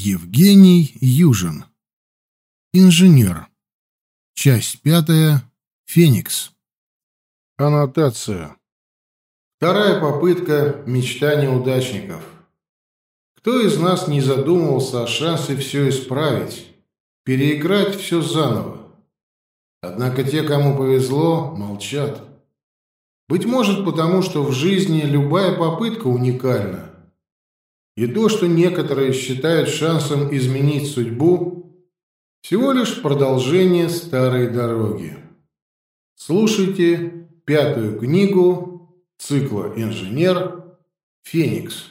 Евгений Южин. Инженер. Часть пятая. Феникс. Аннотация. Вторая попытка мечта неудачников. Кто из нас не задумывался о шансе все исправить, переиграть все заново? Однако те, кому повезло, молчат. Быть может, потому что в жизни любая попытка уникальна. И то, что некоторые считают шансом изменить судьбу, всего лишь продолжение старой дороги. Слушайте пятую книгу цикла «Инженер. Феникс».